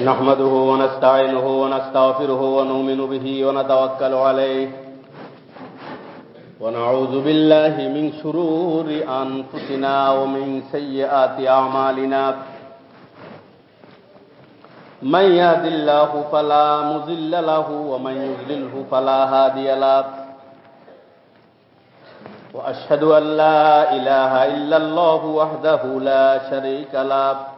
نحمده ونستعينه ونستغفره ونؤمن به ونتوكل عليه. ونعوذ بالله من شرور أنفسنا ومن سيئات أعمالنا. من يهد الله فلا مضل له ومن يضلله فلا هادي له. وأشهد أن لا إله إلا الله وحده لا شريك له.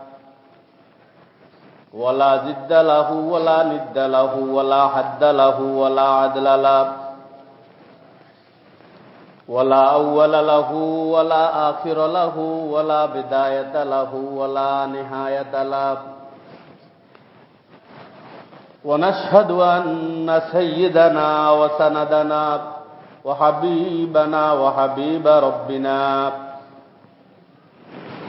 ولا ضد له ولا ند له ولا حد له ولا عدل له ولا أول له ولا آخر له ولا بداية له ولا نهاية له. ونشهد أن سيدنا وسندنا وحبيبنا وحبيب ربنا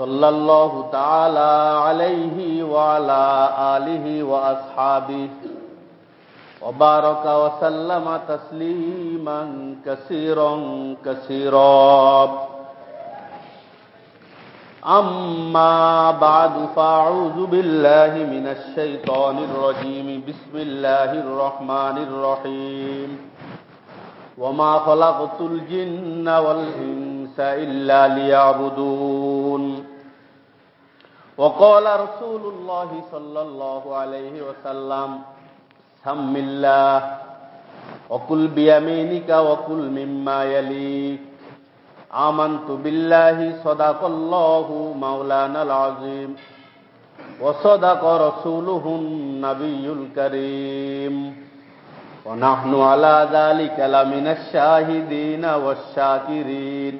صلى الله تعالى عليه وعلى آله وأصحابه وبارك وسلم تسليما كثيرا كثيرا. أما بعد فأعوذ بالله من الشيطان الرجيم. بسم الله الرحمن الرحيم. وما خلقت الجن والإنس إلا ليعبدون. وقال رسول الله صلى الله عليه وسلم سم الله وكل بيمينك وكل مما يليك آمنت بالله صدق الله مولانا العظيم وصدق رسوله النبي الكريم ونحن على ذلك لمن الشاهدين والشاكرين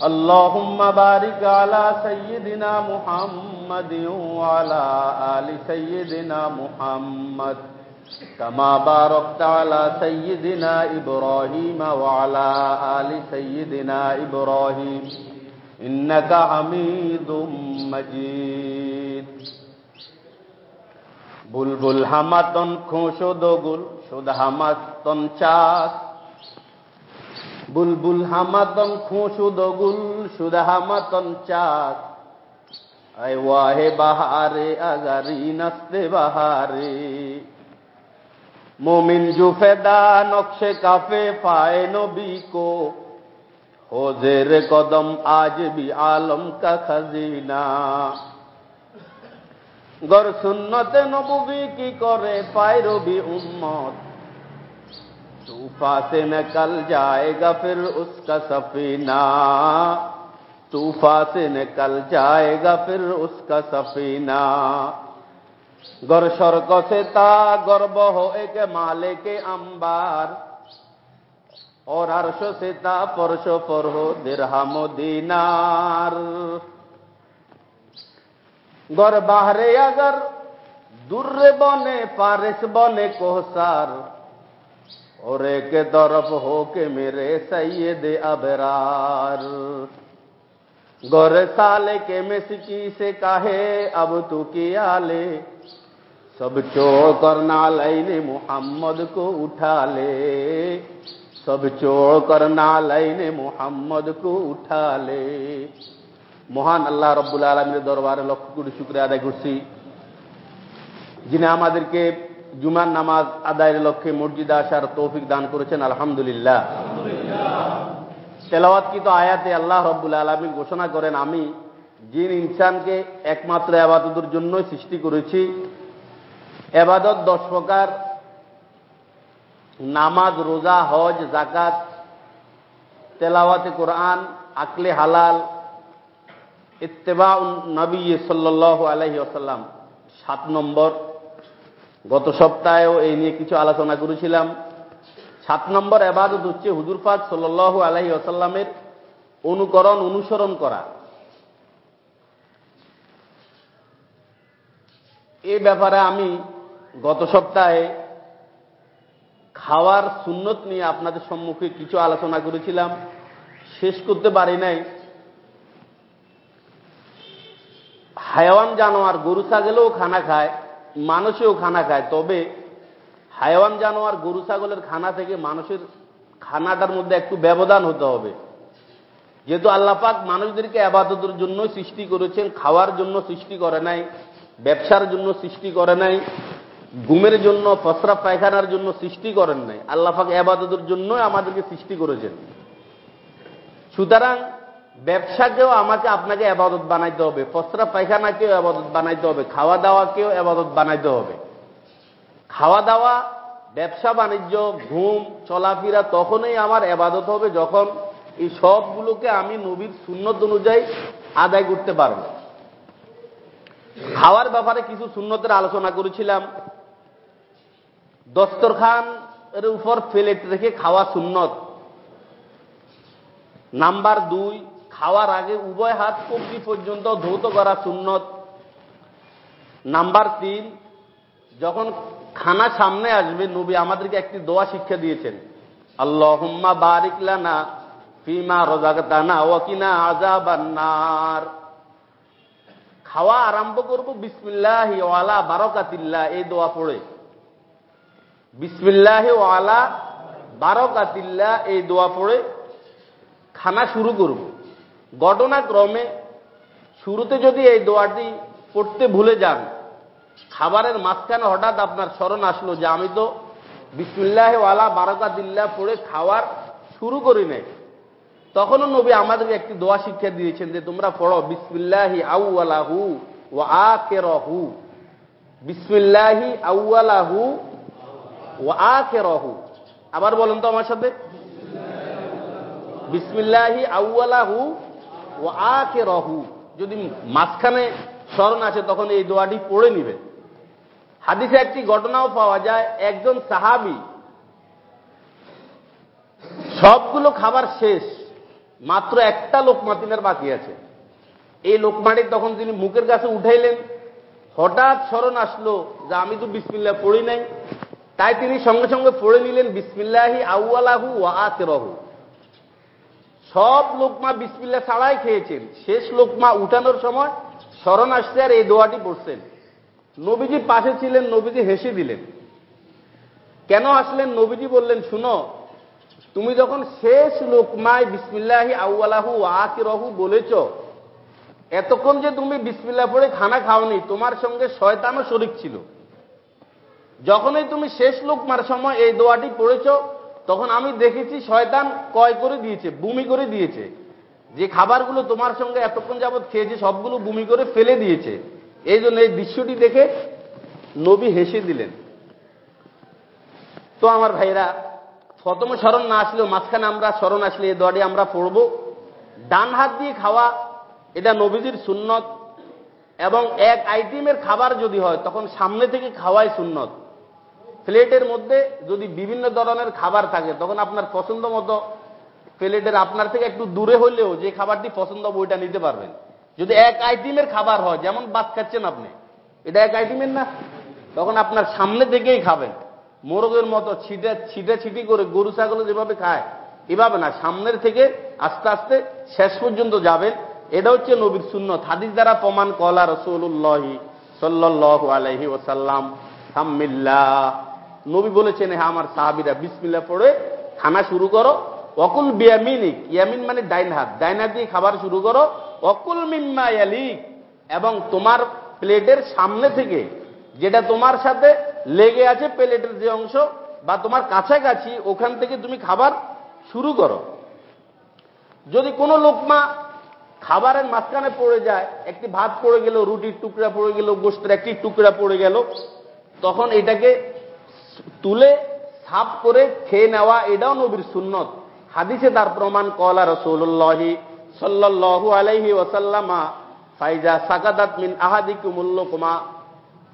اللهم بارك على سيدنا محمد وعلى آل سيدنا محمد. كما باركت على سيدنا إبراهيم وعلى آل سيدنا إبراهيم. إنك حميد مجيد. بلبل حماتن خوشد غل شد حماتن تنشاك বুলবুল হামাতন খুশুদ গুল সুদ হামাতন চাক আয় ওয়াহে বাহারে আগারি নাস্তে বাহারে। মোমিন জুফেদা নকশে কাফে পায় নবী কো। হোজের কদম আজ বি আলম কা খাজিনা। গর সুন্নতে নবী কি করে পায় রবি উন্মত तूफा से निकल जाएगा फिर उसका सफीना। तूफा से निकल जाएगा फिर उसका सफीना। गर स्वर्ग से ता गर्व हो एक माले के अंबार। और अर्श से ता परश पर हो दिरहम दीनार। गर बाहरे अगर दुर्र बने, पारिस बने कोहसार और एक तरफ हो के मेरे सैयद अबरार गौर साले के मिसकी से काहे अब तू किया ले सब चोर करना लैने मोहम्मद को उठा ले सब चोर करना लैने মোহাম্মদ কো উঠালে মহান আল্লাহ রব্বুল আলমীর দরবারে লক্ষ কোটি শুক্রিয়া আদায় করছি যিনি আমাদেরকে জুমার নামাজ আদায়ের লক্ষ্যে মসজিদে আসার তৌফিক দান করেছেন, আলহামদুলিল্লাহ। তেলাওয়াতকৃত আয়াতে আল্লাহ রব্বুল আলমী ঘোষণা করেন, আমি জিন ইনসানকে একমাত্র আবাদতের জন্যই সৃষ্টি করেছি। এবাদত দশ প্রকার। নামাজ, রোজা, হজ জাকাত তেলাওয়াতে কোরআন, আকলে হালাল ইত্তেবা নবী সাল্লাহ আলহি আসাল্লাম সাত নম্বর। গত সপ্তাহেও এই নিয়ে কিছু আলোচনা করেছিলাম। সাত নম্বর এবাদত হচ্ছে হুজুর পাক সাল্লাহ আলহি আসাল্লামের অনুকরণ, অনুসরণ করা। এ ব্যাপারে আমি গত সপ্তাহে খাওয়ার সুন্নত নিয়ে আপনাদের সম্মুখে কিছু আলোচনা করেছিলাম। শেষ করতে পারি নাই। হায়াওয়ান জানোয়ার গরু ছাগলেও খানা খায় মানুষেও খানা খায়। তবে হায়াওয়ান জানোয়ার গরু ছাগলের খানা থেকে মানুষের খানাটার মধ্যে একটু ব্যবধান হতে হবে। যেহেতু আল্লাপাক মানুষদেরকে আবাদতের জন্য সৃষ্টি করেছেন, খাওয়ার জন্য সৃষ্টি করে নাই, ব্যবসার জন্য সৃষ্টি করে নাই, ঘুমের জন্য, ফসরা পায়খানার জন্য সৃষ্টি করেন নাই। আল্লাহাক আবাদতের জন্য আমাদেরকে সৃষ্টি করেছেন। সুতরাং ব্যবসাকেও আমাকে আপনাকে আবাদত বানাইতে হবে, ফসরা পায়খানাকেও আবাদত বানাইতে হবে, খাওয়া দাওয়াকেও আবাদত বানাইতে হবে। খাওয়া দাওয়া, ব্যবসা বাণিজ্য, ঘুম, চলাফেরা তখনই আমার আবাদত হবে যখন এই সবগুলোকে আমি নবীর সুন্নত অনুযায়ী আদায় করতে পারব। খাওয়ার ব্যাপারে কিছু সুন্নতের আলোচনা করেছিলাম। দস্তরখান এর উপর প্লেট রেখে খাওয়া সুন্নত। নাম্বার দুই খাওয়ার আগে উভয় হাত কবজি পর্যন্ত ধৌত করা সুন্নত। নাম্বার তিন, যখন খানা সামনে আসবে, নবী আমাদেরকে একটি দোয়া শিক্ষা দিয়েছেন। আল্লাহুম্মা বারিক লানা ফিমা রজাগতানা ওয়াকিনা আযাবান্নার। খাওয়া আরম্ভ করব বিসমিল্লাহি ওয়ালা বারাকাতিল্লাহ, এই দোয়া পড়ে। বিসমিল্লাহ ওয়ালা বারকাতিল্লা এই দোয়া পড়ে। খানা শুরু করব। ঘটনাক্রমে শুরুতে যদি এই দোয়াটি পড়তে ভুলে যান, খাবারের মাঝখানে হঠাৎ আপনার স্মরণ আসলো যে আমি তো বিসমিল্লাহ ওয়ালা বারকাতিল্লা পড়ে খাওয়ার শুরু করি নাই। তখনও নবী আমাদেরকে একটি দোয়া শিক্ষা দিয়েছেন যে তোমরা পড়ো, বিসমিল্লাহি আউ্লাহু ও আ কেরহু বিসমিল্লাহি আউ্লাহু ও আখেরহু। আবার বলেন তো আমার সাথে। বিসমিল্লাহি আউ্লাহু ও আখেরহু। যদি মাঝখানে স্মরণ আছে, তখন এই দোয়াটি পড়ে নিবে। হাদিসে একটি ঘটনাও পাওয়া যায়, একজন সাহাবি, সবগুলো খাবার শেষ, মাত্র একটা লোকমা তিনের বাকি আছে। এই লোকমাটি তখন তিনি মুখের কাছে উঠাইলেন, হঠাৎ স্মরণ আসলো যে আমি তো বিসমিল্লা পড়ি নাই। তাই তিনি সঙ্গে সঙ্গে পড়ে নিলেন, বিসমিল্লাহি আউআলাহু ও আতেরহু সব লোকমা বিসমিল্লা ছাড়াই খেয়েছেন। শেষ লোকমা উঠানোর সময় স্মরণ আসছে আর এই দোয়াটি পড়ছেন। নবীজি পাশে ছিলেন, নবীজি হেসে দিলেন। কেন আসলেন? নবীজি বললেন, শুনো, তুমি যখন শেষ লোকমায় বিসমিল্লাহি আউআলাহু আকিরহু বলেছ, এতক্ষণ যে তুমি বিসমিল্লা পড়ে খানা খাওনি, তোমার সঙ্গে শয়তানও শরিক ছিল। যখনই তুমি শেষ লোকমার সময় এই দোয়াটি পড়েছ তখন আমি দেখেছি শয়তান কয় করে দিয়েছে, বুমি করে দিয়েছে। যে খাবারগুলো তোমার সঙ্গে এতক্ষণ যাবৎ খেয়েছে, সবগুলো বুমি করে ফেলে দিয়েছে। এই জন্য এই দৃশ্যটি দেখে নবী হেসে দিলেন। তো আমার ভাইরা প্রথমে স্মরণ না আসলেও মাঝখানে আমরা স্মরণ আসলে এই দোয়াটি আমরা পড়ব। ডান হাত দিয়ে খাওয়া, এটা নবীজির সুন্নত। এবং এক আইটেমের খাবার যদি হয়, তখন সামনে থেকে খাওয়াই সুন্নত। প্লেটের মধ্যে যদি বিভিন্ন ধরনের খাবার থাকে, তখন আপনার পছন্দ মতো প্লেটের আপনার থেকে একটু দূরে হলেও যে খাবারটি পছন্দ বইটা নিতে পারবেন। যদি এক আইটেমের খাবার হয়, যেমন বাদ খাচ্ছেন আপনি, এটা এক আইটেমের না? তখন আপনার সামনে থেকেই খাবেন। মোরগের মতো ছিটে ছিটে ছিটি করে গরু, ছাগল যেভাবে খায়, এভাবে না, সামনের থেকে আস্তে আস্তে শেষ পর্যন্ত যাবেন। এটা হচ্ছে নবীর শূন্য হাদিস দ্বারা প্রমাণ, কলা রসুল্লাহি সাল্লাহ আলহি ওসাল্লাম হাম্মিল্লা নবী বলেছেন হ্যাঁ আমার সাহাবিরা বিসমিল্লা পড়ে খানা শুরু করো। অকুল বিয়ামিনিক, ইয়ামিন মানে ডাইন হাত। ডাইন হাত দিয়ে খাবার শুরু করো। অকুল মিম্মা ইয়ালিক, এবং তোমার প্লেটের সামনে থেকে যেটা তোমার সাথে লেগে আছে প্লেটের যে অংশ বা তোমার কাছাকাছি, ওখান থেকে তুমি খাবার শুরু করো। যদি কোনো লোকমা খাবারের মাঝখানে পড়ে যায়, একটি ভাত পড়ে গেল, রুটির টুকরা পড়ে গেল, গোষ্ঠের একটি টুকরা পড়ে গেল, তখন এটাকে তুলে সাফ করে খেয়ে নেওয়া, এটাও নবীর সুন্নত। হাদিসে তার প্রমাণ, কলা রসুল্লাহি সাল্লাল্লাহু আলাইহি ওসাল্লামা ফাইজা সাকাদাত মিন আহাদিকুমুল্লকুমা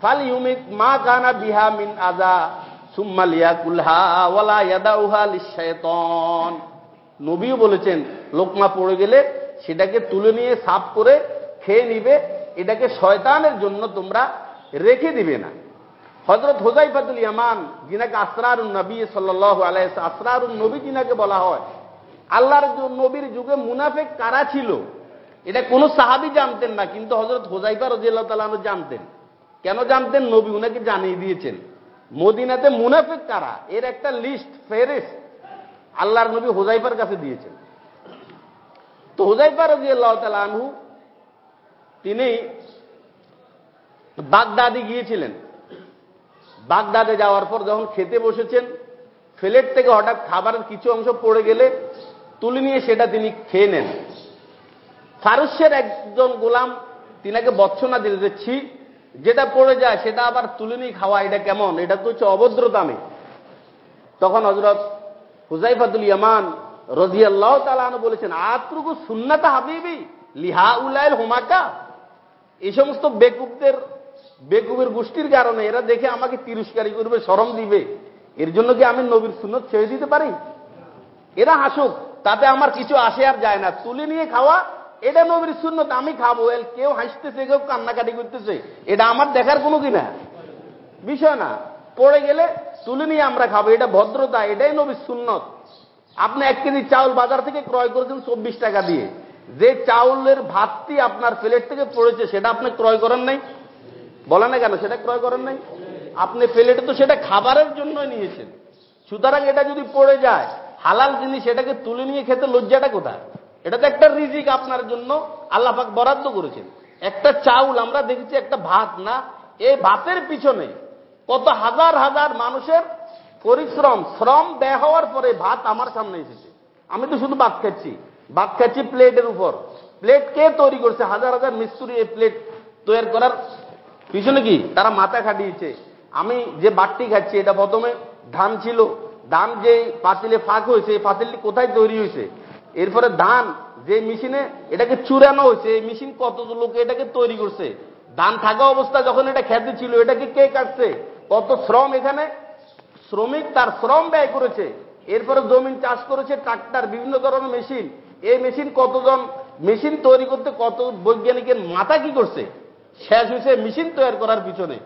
ফাল ইউমিত মা কানা বিহা মিন আজা নবীও বলেছেন, লোকমা পড়ে গেলে সেটাকে তুলে নিয়ে সাফ করে খেয়ে নিবে, এটাকে শয়তানের জন্য তোমরা রেখে দিবে না। হজরত হোজাইফাতুল ইয়ামান, যিনাকে আসরারুন নবী সাল্লাহ আলাই আসরারুন নবী যিনাকে বলা হয়, আল্লাহর নবীর যুগে মুনাফেক কারা ছিল, এটা কোন সাহাবি জানতেন না, কিন্তু হজরত হোজাইফা রাজিয়াল্লাহ তালু জানতেন। কেন জানতেন? নবী উনাকে জানিয়ে দিয়েছেন। মদিনাতে মুনাফেক কারা? এর একটা লিস্ট ফেরেস্ট আল্লাহর নবী হোজাইফার কাছে দিয়েছেন। তো হোজাইফা রাজিয়াল্লাহ তালু তিনি বাগদাদি গিয়েছিলেন। বাগদাদে যাওয়ার পর যখন খেতে বসেছেন ফ্লেট থেকে হঠাৎ খাবারের কিছু অংশ পড়ে গেলে তুলে নিয়ে সেটা তিনি খেয়ে নেন। ফারুসের একজন গোলাম তিনাকে বৎসনা দিলে দিচ্ছি যেটা পড়ে যায় সেটা আবার তুলে নিয়ে খাওয়া, এটা কেমন? এটা তো হচ্ছে অভদ্রতামে তখন হজরত হুজাইফাতুল ইয়ামান রজিয়াল্লাহ তালান বলেছেন, আত্রুকু সুন্নাতা হাবিবি লিহা উলাইল হোমাকা? এই সমস্ত বেকুবদের বেকুবের গোষ্ঠীর কারণে এরা দেখে আমাকে তিরস্কারী করবে সরম দিবে। এর জন্য কি আমি নবীর সুন্নত ছেড়ে দিতে পারি? এরা হাসুক, তাতে আমার কিছু আসে আর যায় না। তুলে নিয়ে খাওয়া, এটা নবীর সুন্নত, আমি খাব। এল, কেউ হাসতেছে, কেউ কান্নাকাটি করতেছে, এটা আমার দেখার কোনো কি না? বিষয় না। পড়ে গেলে তুলে নিয়ে আমরা খাব, এটা ভদ্রতা, এটাই নবীর সুন্নত। আপনি এক কেজি চাউল বাজার থেকে ক্রয় করেছেন চব্বিশ টাকা দিয়ে। যে চাউলের ভাতটি আপনার প্লেট থেকে পড়েছে, সেটা আপনি ক্রয় করেন নাই। বলে না কেন? সেটা ক্রয় করেন নাই। আপনি প্লেটে তো সেটা খাবারের জন্য নিয়েছেন। সুতরাং এটা যদি পড়ে যায়, হালাল জিনিস সেটাকে তুলে নিয়ে খেতে লজ্জাটা কোথায়? এটা তো একটা রিজিক আপনার জন্য। আল্লাহাক বরাদ্দ করেছেন। একটা চাউল, আমরা দেখেছি একটা ভাত না এই ভাতের পিছনে কত হাজার হাজার মানুষের পরিশ্রম, শ্রম ব্যয় হওয়ার পরে ভাত আমার সামনে এসেছে। আমি তো শুধু ভাত খাচ্ছি। ভাত খাচ্ছি প্লেটের উপর। প্লেট কে তৈরি করছে? হাজার হাজার মিস্ত্রি এই প্লেট তৈরি করার পিছনে কি? তারা মাথা খাটিয়েছে। আমি যে বাটটি খাচ্ছি, এটা প্রথমে ধান ছিল। ধান যে পাতিলে ফাঁক হয়েছে, এই পাতিলটি কোথায় তৈরি হয়েছে? এরপরে ধান যে মেশিনে এটাকে চুরানো হয়েছে, এই মেশিন কত লোকে এটাকে তৈরি করছে? ধান থাকা অবস্থা যখন এটা খেতে ছিল, এটাকে কে কাটছে? কত শ্রম এখানে? শ্রমিক তার শ্রম ব্যয় করেছে। এরপরে জমিন চাষ করেছে, ট্রাক্টর, বিভিন্ন ধরনের মেশিন। এই মেশিন কতজন? মেশিন তৈরি করতে কত বৈজ্ঞানিকের মাথা কি করছে? শেষ হয়েছে মেশিন তৈরি করার পিছনে।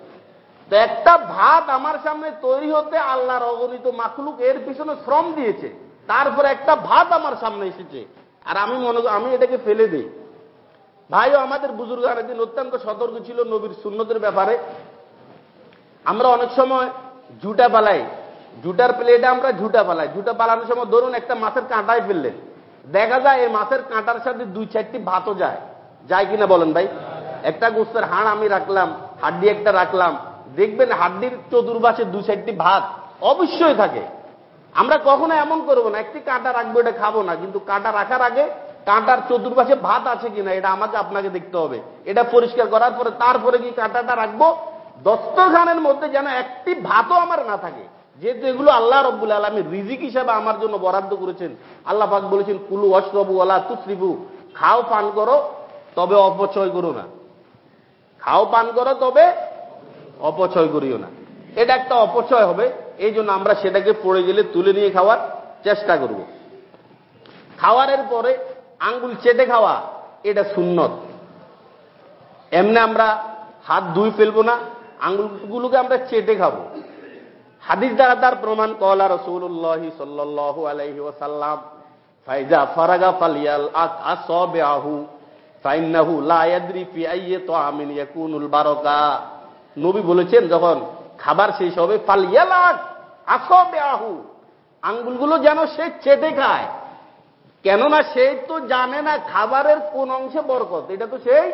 তো একটা ভাত আমার সামনে তৈরি হতে আল্লাহর অগণিত মাখলুক এর পিছনে শ্রম দিয়েছে। তারপরে একটা ভাত আমার সামনে এসেছে। আর আমি মনে আমি এটাকে ফেলে দিই। ভাইও, আমাদের বুজুর্গ দিন অত্যন্ত সতর্ক ছিল নবীর শূন্যতের ব্যাপারে। আমরা অনেক সময় ঝুটা পালাই। ঝুটার প্লেটে আমরা ঝুটা পালাই। ঝুটা পালানোর সময় ধরুন একটা মাছের কাঁটায় ফেললেন। দেখা যায় এই মাছের কাঁটার সাথে দুই চারটি ভাতও যায়। যায় কিনা বলেন ভাই? একটা গোস্তের হাড় আমি রাখলাম, হাড্ডি একটা রাখলাম। দেখবেন হাড্ডির চতুর্বাসে দু চারটি ভাত অবশ্যই থাকে। আমরা কখনো এমন করব না, একটি কাঁটা রাখব, এটা খাব না। কিন্তু কাঁটা রাখার আগে কাঁটার চতুর্পাশে ভাত আছে কিনা, এটা আমাকে আপনাকে দেখতে হবে। এটা পরিষ্কার করার পরে তারপরে কি কাঁটাটা রাখব? দস্তখানের মধ্যে যেন একটি ভাতও আমার না থাকে। যেহেতু এগুলো আল্লাহ রব্বুল আলমী রিজিক হিসাবে আমার জন্য বরাদ্দ করেছেন। আল্লাহ পাক বলেছেন, কুলু অশরবু আল্লাহ তুসরিবু খাও, পান করো, তবে অপচয় করো না। খাও পান করো, তবে অপচয় করিও না। এটা একটা অপচয় হবে, এই জন্য আমরা সেটাকে পড়ে গেলে তুলে নিয়ে খাওয়ার চেষ্টা করব। খাওয়ারের পরে আঙ্গুল চেটে খাওয়া, এটা সুন্নত। এমনি আমরা হাত ধুই ফেলব না, আঙ্গুলগুলোকে আমরা চেটে খাব। হাদিস দ্বারা তার প্রমাণ, কলা রসুল্লাহ সাল্লাহ আলাইহি ওসাল্লাম ফাইজা ফারাগা ফালিয়াল আহু ফাইনাহু লায়াদ্রি তো বারকা। নবী বলেছেন যখন খাবার শেষ হবে ফালিয়ালাক আসবে আহু আঙ্গুলগুলো যেন সে চেটে খায়। কেননা সে তো জানে না খাবারের কোন অংশে বরকত। এটা তো সেই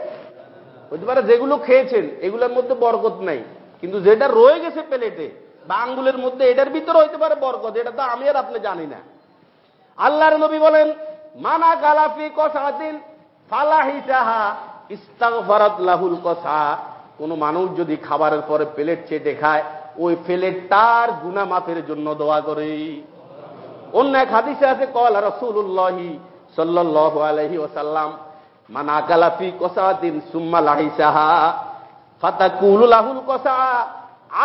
হতে পারে যেগুলো খেয়েছেন, এগুলোর মধ্যে বরকত নাই। কিন্তু যেটা রয়ে গেছে প্লেটে বা আঙ্গুলের মধ্যে, এটার ভিতরে হইতে পারে বরকত। এটা তো আমি আর আপনি জানি না। আল্লাহর নবী বলেন, মানা গালাফি কসাদিন ফালাহি চাহা ইস্তাগফারাত লাহুল কসা। কোন মানুষ যদি খাবারের পরে প্লেট চেটে খায় ওই ফেলেটার গুনা মাফের জন্য দোয়া করে। অন্য এক হাদিসে আছে কল রসুল্লাহি সাল্লাহ আলহি ওসাল্লাম মানা কালাফি কসাদিন সুম্মা লাহিসাহা ফাতাকুল লাহুল কসা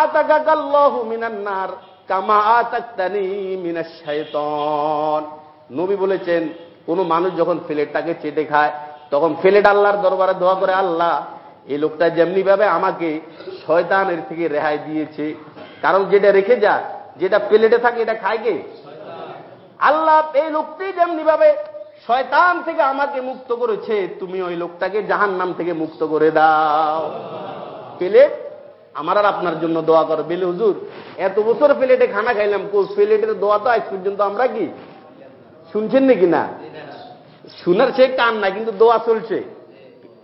আতাকাকাল্লাহু মিনান্নার কামা আতাক্তানি মিনাশ নবী বলেছেন, কোন মানুষ যখন ফ্লেটটাকে চেটে খায় তখন ফ্লেট আল্লাহর দরবারে দোয়া করে আল্লাহ এই লোকটা যেমনি ভাবে আমাকে শয়তানের থেকে রেহাই দিয়েছে। কারণ যেটা রেখে যা যেটা প্লেটে থাকে এটা খায় কে? আল্লাহ এই লোকটি যেমনি ভাবে শয়তান থেকে আমাকে মুক্ত করেছে তুমি ওই লোকটাকে জাহান নাম থেকে মুক্ত করে দাও। প্লেট? আমার আর আপনার জন্য দোয়া করো। বেলে হুজুর এত বছর প্লেটে খানা খাইলাম প্লেটের দোয়া তো আজ পর্যন্ত আমরা কি? শুনছেন নাকি না? শুনার সে কান না কিন্তু দোয়া চলছে।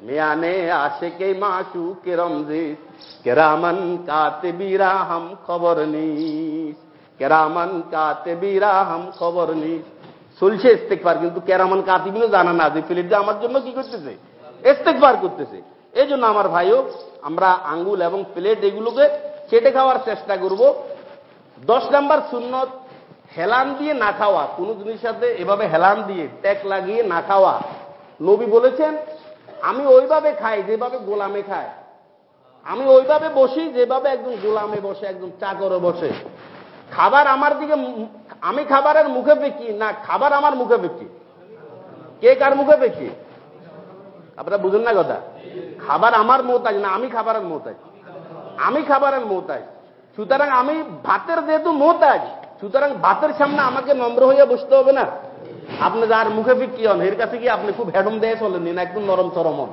মেয়ানে আসে কে মাসু কেরম কেরামন কাতে বিরা হাম খবর নিস, কেরামন কাতে বিরা হাম খবর নিস। চলছে ইস্তেকবার, কিন্তু কেরামান কাতিবিনও জানা না যে প্লেটটা আমার জন্য কি করতেছে। ইস্তেকবার করতেছে। এই জন্য আমার ভাইও, আমরা আঙ্গুল এবং প্লেট এগুলোকে চেটে খাওয়ার চেষ্টা করব। দশ নাম্বার সুন্নত হেলান দিয়ে না খাওয়া, কোনো জিনিসের সাথে এভাবে হেলান দিয়ে ট্যাক লাগিয়ে না খাওয়া। নবী বলেছেন, আমি ওইভাবে খাই যেভাবে গোলামে খায়। আমি ওইভাবে বসি যেভাবে একজন গোলামে বসে, একজন চাকরে বসে। খাবার আমার দিকে আমি খাবারের মুখে পেকি না, খাবার আমার মুখে পেকি কে কার মুখে পেকি আপনারা বুঝুন না কথা? খাবার আমার মৌতাজ না, আমি খাবারের মৌতাজ আমি খাবারের মৌতাজ সুতরাং আমি ভাতের যেহেতু মৌতাজ সুতরাং বাতের সামনে আমাকে নম্র হইয়া বসতে হবে না। আপনি যার মুখে বিক্রি হন, এর কাছে কি আপনি খুব হ্যাডম দেয় চলেন না একদম নরম চরম হন?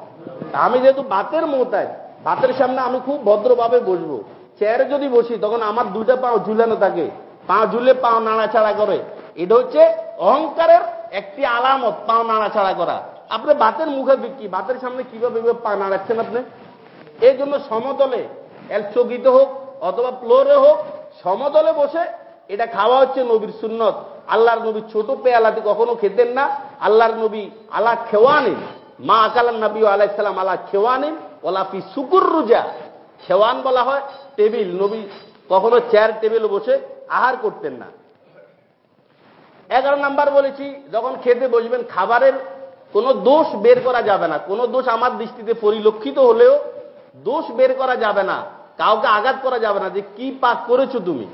আমি যেহেতু বাতের মৌতাজ বাতের সামনে আমি খুব ভদ্রভাবে বসবো। চেয়ারে যদি বসি, তখন আমার দুইটা পাও ঝুলানো থাকে। পা ঝুলে পাও নাড়াছাড়া করে। এটা হচ্ছে অহংকারের একটি আলামত, পাও নাড়াছাড়া করা। আপনি বাতের মুখে বিক্রি, বাতের সামনে কীভাবে পা নাড়াচ্ছেন আপনি? এই জন্য সমতলে চকিতে হোক অথবা ফ্লোরে হোক, সমতলে বসে এটা খাওয়া হচ্ছে নবীর সুন্নত। আল্লাহর নবী ছোট পেয়ালাতে কখনো খেতেন না। আল্লাহর নবী আল্লাহ খেওয়ানিন। মা আকালান নবী আলাইসালাম আল্লাহ খেওয়ানিন ওলাফি সুকুর রুজা। খেওয়ান বলা হয়, টেবিল। নবী কখনো চেয়ার, টেবিলে বসে আহার করতেন না। এগারো নাম্বার বলেছি, যখন খেতে বসবেন, খাবারের কোনো দোষ বের করা যাবে না। কোনো দোষ আমার দৃষ্টিতে পরিলক্ষিত হলেও দোষ বের করা যাবে না। কাউকে আঘাত করা যাবে না যে, কি পাক করেছ তুমি?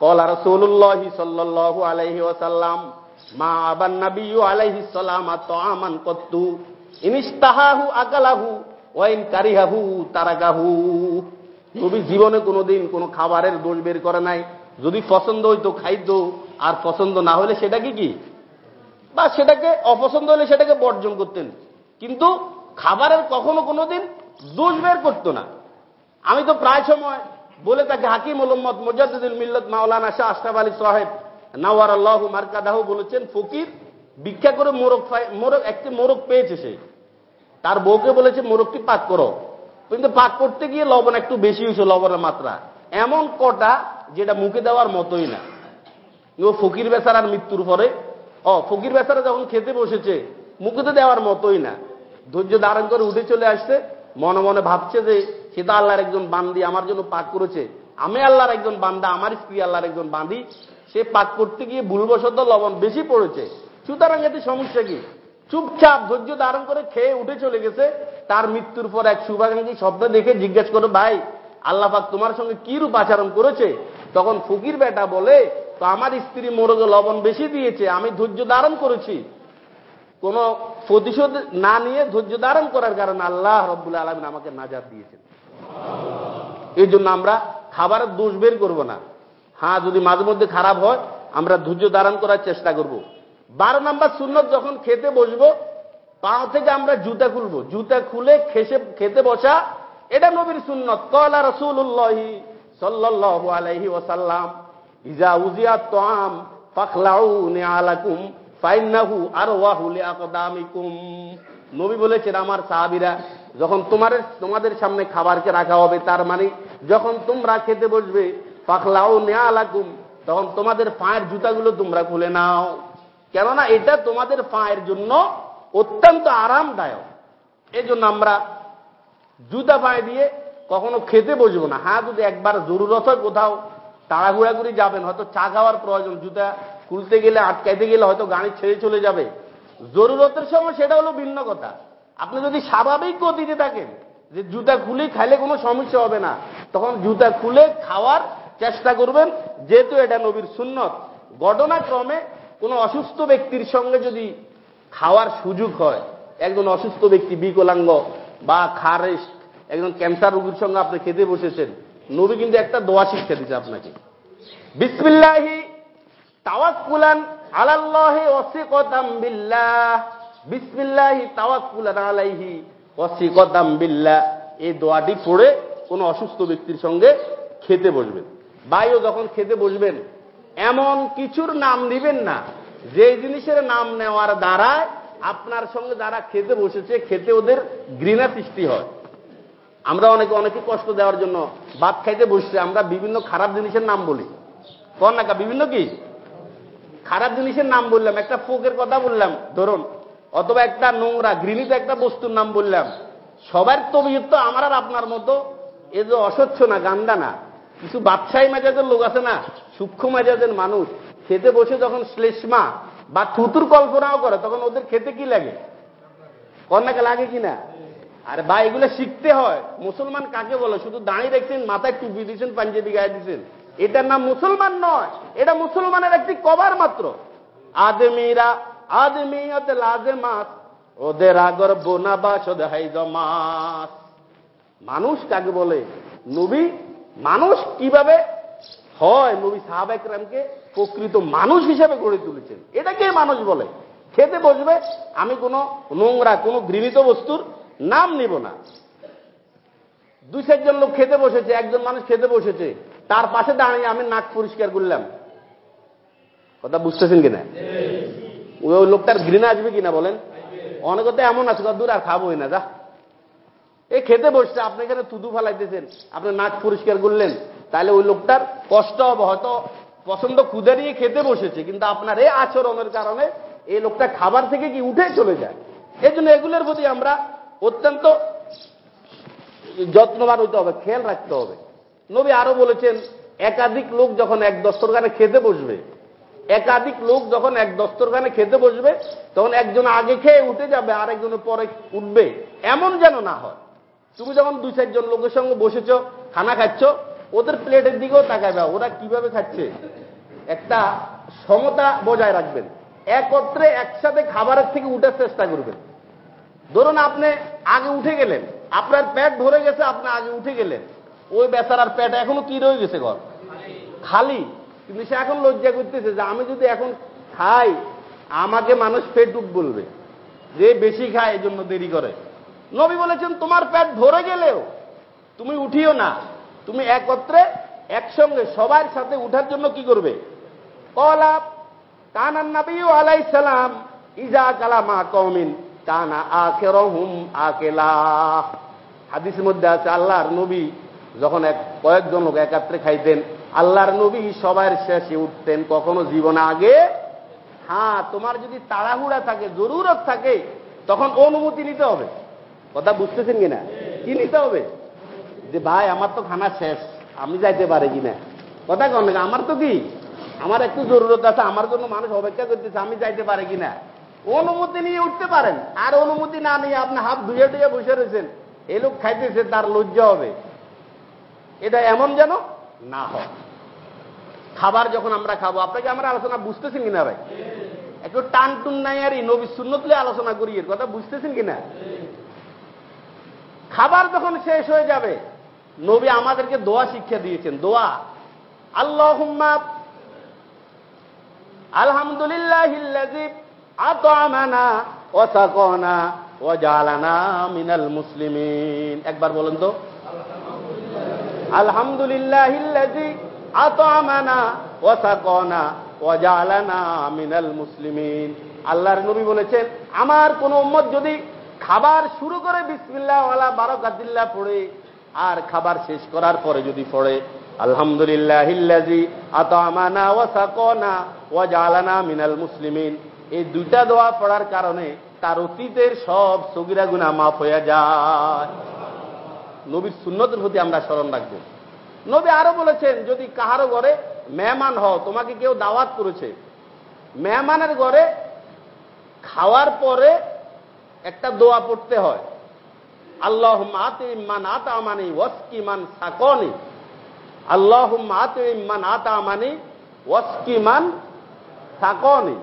কলা রসুল্লাহি সাল্লাহ আলাইহি ওয়াসাল্লাম মা আবান নবী আলাইহি সালাম আমান কত্তু ইনিস্তাহাহু আকালাহু ওয়াইন কারিহাহু তারাকাহু নবী জীবনে কোনোদিন কোনো খাবারের দোষ বের করে নাই। যদি পছন্দ হইতো খাইতো, আর পছন্দ না হলে সেটাকে কি? বা সেটাকে অপছন্দ হলে সেটাকে বর্জন করতেন। কিন্তু খাবারের কখনো কোনোদিন দোষ বের করতো না। আমি তো প্রায় সময় বলে তাকে হাকিম মোহাম্মদ মোজাদ্দুল মিল্লত মাওলানা শাহ আশরাফ আলী সাহেব নাওয়ার আল্লাহ মার্কাদাহ বলেছেন, ফকির ভিক্ষা করে মোরগ মোরগ, একটি মোরগ পেয়েছে সে। তার বউকে বলেছে, মোরগটি পাক করো। কিন্তু পাক করতে গিয়ে লবণ একটু বেশি হয়েছে লবণের মাত্রা। এমন কটা যেটা মুখে দেওয়ার মতোই না। ও ফকির বেচারার মৃত্যুর পরে, ও ফকির বেচারা যখন খেতে বসেছে, মুখে তো দেওয়ার মতোই না। ধৈর্য ধারণ করে উঠে চলে আসছে। মনে মনে ভাবছে যে সে আল্লাহর একজন বান্দি আমার জন্য পাক করেছে। আমি আল্লাহর একজন বান্দা, আমার স্ত্রী আল্লাহর একজন বান্দি। সে পাক করতে গিয়ে ভুলবশত লবণ বেশি পড়েছে। সুতরাং এতে সমস্যা কি? চুপচাপ ধৈর্য ধারণ করে খেয়ে উঠে চলে গেছে। তার মৃত্যুর পর এক শুভাকাঙ্ক্ষী শব্দ দেখে জিজ্ঞেস করো, ভাই, আল্লাহ পাক তোমার সঙ্গে কি রূপ আচরণ করেছে? তখন ফকির বেটা বলে, তো আমার স্ত্রী মোরগে লবণ বেশি দিয়েছে, আমি ধৈর্য ধারণ করেছি। কোন প্রতিশোধ না নিয়ে ধৈর্য ধারণ করার কারণে আল্লাহ রব্বুল আলমিন আমাকে নাজার দিয়েছেন। এই জন্য আমরা খাবারের দোষ বের করব না। হ্যাঁ যদি মাঝে মধ্যে খারাপ হয়, আমরা ধৈর্য ধারণ করার চেষ্টা করব। বারো নাম্বার সুন্নত, যখন খেতে বসবো, পা থেকে আমরা জুতা খুলবো। জুতা খুলে খেসে, খেতে বসা, এটা নবীর সুন্নত। কলা রসুল্লাহি সাল্লাহ আলাইহি ওসাল্লাম ইজা উজিয়া তোয়াম পাখলাউ আলাকুম ফাইনাহু আর ওয়াহুলি আকদামিকুম নবী বলেছেন, আমার সাহাবিরা, যখন তোমার, তোমাদের সামনে খাবারকে রাখা হবে, তার মানে যখন তোমরা খেতে বসবে পাখলাও নেয়া লাগুম তখন তোমাদের পায়ের জুতাগুলো তোমরা খুলে নাও। কেননা এটা তোমাদের পায়ের জন্য অত্যন্ত আরামদায়ক। এই জন্য আমরা জুতা পায়ে দিয়ে কখনো খেতে বসবো না। হ্যাঁ যদি একবার জরুরত হয় কোথাও তাড়াহুড়া করে যাবেন, হয়তো চা খাওয়ার প্রয়োজন, জুতা খুলতে গেলে, আটকাইতে গেলে হয়তো গাড়ি ছেড়ে চলে যাবে। জরুরতের সময় সেটা হলো ভিন্ন কথা। আপনি যদি স্বাভাবিক গতিতে থাকেন, যে জুতা খুলে খাইলে কোনো সমস্যা হবে না, তখন জুতা খুলে খাওয়ার চেষ্টা করবেন, যেহেতু এটা নবীর সুন্নত। ঘটনাক্রমে কোনো অসুস্থ ব্যক্তির সঙ্গে যদি খাওয়ার সুযোগ হয়, একজন অসুস্থ ব্যক্তি বিকলাঙ্গ বা খারেস একজন ক্যান্সার রোগীর সঙ্গে আপনি খেতে বসেছেন, নবী কিন্তু একটা দোয়া শিক্ষা দিচ্ছে আপনাকে। বিসমিল্লাহি তাওয়াক্কুলান আলাল্লাহি ওয়াসিকাতাম বিল্লাহ। বিসমিল্লাহি তাওয়াক্কুলান আলাইহি ওয়াসিকাতাম বিল্লাহ। এই দোয়াটি পড়ে কোন অসুস্থ ব্যক্তির সঙ্গে খেতে বসবেন। বাইও যখন খেতে বসবেন, এমন কিছুর নাম দিবেন না। যে জিনিসের নাম নেওয়ার দ্বারায় আপনার সঙ্গে যারা খেতে বসেছে, খেতে ওদের ঘৃণা সৃষ্টি হয়। আমরা অনেকে অনেকে কষ্ট দেওয়ার জন্য ভাত খাইতে বসছে, আমরা বিভিন্ন খারাপ জিনিসের নাম বলি। কন না বিভিন্ন কি? খারাপ জিনিসের নাম বললাম, একটা ফোকের কথা বললাম, ধরুন, অথবা একটা নোংরা, ঘৃণিত একটা বস্তুর নাম বললাম। সবার তবিয়ত তো আমার আর আপনার মতো, এ যে অস্বচ্ছ না, গান্দা না। কিছু বাদশাহী মেজাজের লোক আছে না, সূক্ষ্ম মেজাজের মানুষ, খেতে বসে যখন শ্লেষ্মা বা থুতুর কল্পনাও করে, তখন ওদের খেতে কি লাগে? কন্যাকে লাগে কিনা আর বা এগুলো শিখতে হয়। মুসলমান কাকে বলে? শুধু দাঁড়িয়ে রেখেছেন মাথায় টুপি দিয়েছেন, পাঞ্জাবি গায়ে দিয়েছেন। এটার নাম মুসলমান নয়, এটা মুসলমানের একটি কবার মাত্র। আদমিরা, আদমিয়ত লাজে মাস ওদের আগর বোনা বাস হাইদ মাস মানুষ কাকে বলে? নবী মানুষ কীভাবে হয়? নবী সাহাব একরামকে প্রকৃত মানুষ হিসেবে গড়ে তুলেছেন। এটাকে মানুষ বলে। খেতে বসবে, আমি কোনো নোংরা, কোনো ঘৃণিত বস্তুর নাম নিব না। দুই চারজন লোক খেতে বসেছে, একজন মানুষ খেতে বসেছে। তার পাশে দাঁড়িয়ে আমি নাক পরিষ্কার করলাম। কথা বুঝতেছেন কিনা? ওই লোকটার ঘৃণা আসবে কিনা বলেন? অনেক তো এমন আছে দূর আর খাবোই না যা। এ খেতে বসছে আপনি এখানে তুদু ফেলাইতেছেন আপনি নাক পরিষ্কার করলেন। তাহলে ওই লোকটার কষ্ট হবে হয়তো পছন্দ ক্ষুদে নিয়ে খেতে বসেছে কিন্তু আপনার এই আচরণের কারণে এই লোকটা খাবার থেকে কি উঠে চলে যায়? এই জন্য এগুলোর প্রতি আমরা অত্যন্ত যত্নবান হইতে হবে খেয়াল রাখতে হবে। নবী আরও বলেছেন, একাধিক লোক যখন এক দস্তরখানে খেতে বসবে, একাধিক লোক যখন এক দস্তরখানে খেতে বসবে, তখন একজন আগে খেয়ে উঠে যাবে আর একজনের পরে উঠবে। এমন যেন না হয়। তুমি যখন দুই চারজন লোকের সঙ্গে বসেছ, খানা খাচ্ছ, ওদের প্লেটের দিকেও তাকাবে ওরা কীভাবে খাচ্ছে? একটা সমতা বজায় রাখবেন। একত্রে একসাথে খাবারের থেকে উঠার চেষ্টা করবেন। ধরুন আপনি আগে উঠে গেলেন, আপনার পেট ভরে গেছে, আপনি আগে উঠে গেলেন। ওই বেচারার পেট এখনও কি রয়ে গেছে ঘর। খালি। কিন্তু সে এখন লজ্জা করতেছে যে আমি যদি এখন খাই, আমাকে মানুষ পেটুক বলবে। যে বেশি খায় এই জন্য দেরি করে। নবী বলেছেন, তোমার পেট ভরে গেলেও তুমি উঠিও না। তুমি একত্রে, একসঙ্গে সবার সাথে উঠার জন্য কি করবে? কলাপ কানান নবী আলাই সালাম, ইজা কালামা কমিন কানা আখেরহুম আকেলা। হাদিসের মধ্যে আছে, আল্লাহর নবী যখন এক কয়েকজন লোক একাত্রে খাইতেন, আল্লাহর নবী সবার শেষে উঠতেন কখনো জীবনে আগে। হ্যাঁ তোমার যদি তাড়াহুড়া থাকে, জরুরত থাকে, তখন অনুমতি নিতে হবে। কথা বুঝতেছেন কিনা? কি নিতে হবে? যে ভাই, আমার তো খানা শেষ, আমি যাইতে পারি কিনা? কথা কন, আমার তো কি? আমার একটু জরুরত আছে, আমার জন্য মানুষ অপেক্ষা করতেছে, আমি যাইতে পারি কিনা? অনুমতি নিয়ে উঠতে পারেন, আর অনুমতি না নিয়ে আপনি হাত ধুয়ে ধুয়ে বসে রয়েছেন। এই লোক খাইতেছে, তার লজ্জা হবে। এটা এমন যেন না হয়। খাবার যখন আমরা খাব, আপনাকে আমরা আলোচনা বুঝতেছেন কিনা ভাই? একটু টান টুন নাই আর নবী শূন্যতলে আলোচনা করি, এর কথা বুঝতেছেন কিনা? খাবার যখন শেষ হয়ে যাবে, নবী আমাদেরকে দোয়া শিক্ষা দিয়েছেন, দোয়া। আল্লাহ আলহামদুলিল্লাহ আতামানা ওয়াসাকানা ওয়াজালানা মিনাল মুসলিমিন। একবার বলেন তো। মিনাল মুসলিমিন। আল্লাহর নবী বলেছেন, আমার কোন উম্মত যদি খাবার শুরু করে বিসমিল্লাহ ওয়ালা বারাকাতিল্লাহ পড়ে, আর খাবার শেষ করার পরে যদি পড়ে আলহামদুলিল্লাহিল্লাযী আতামানা ওয়াসাকানা ওয়াজালানা মিনাল মুসলিমিন। এই দুইটা দোয়া পড়ার কারণে তার অতীতের সব সগিরা গুণা মাফ হয়ে যায়। নবীর সুন্নতের প্রতি আমরা স্মরণ রাখব। নবী আরও বলেছেন, যদি কাহারো ঘরে মেহমান হও, তোমাকে কেউ দাওয়াত করেছে। মেহমানের ঘরে খাওয়ার পরে একটা দোয়া পড়তে হয়। আল্লাহ ইম্মান আতা আমানি ওয়াসকিমান সাকনি। আল্লাহ ইম্মান আতা আমানি ওয়াসকিমান সাকনি।